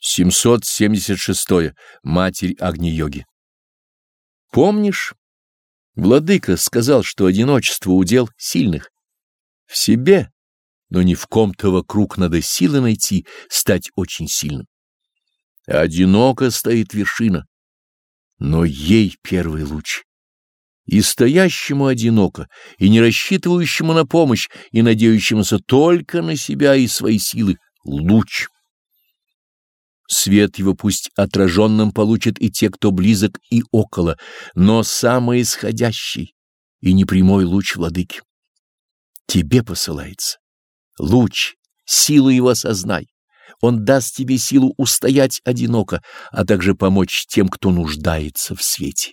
776. Матерь Агни-йоги. Помнишь, Владыка сказал, что одиночество удел сильных. В себе, но не в ком-то вокруг надо силы найти, стать очень сильным. Одиноко стоит вершина, но ей первый луч. И стоящему одиноко, и не рассчитывающему на помощь, и надеющемуся только на себя и свои силы, луч. Свет его пусть отраженным получат и те, кто близок и около, но самый исходящий и непрямой луч владыки. Тебе посылается. Луч, силу его осознай. Он даст тебе силу устоять одиноко, а также помочь тем, кто нуждается в свете.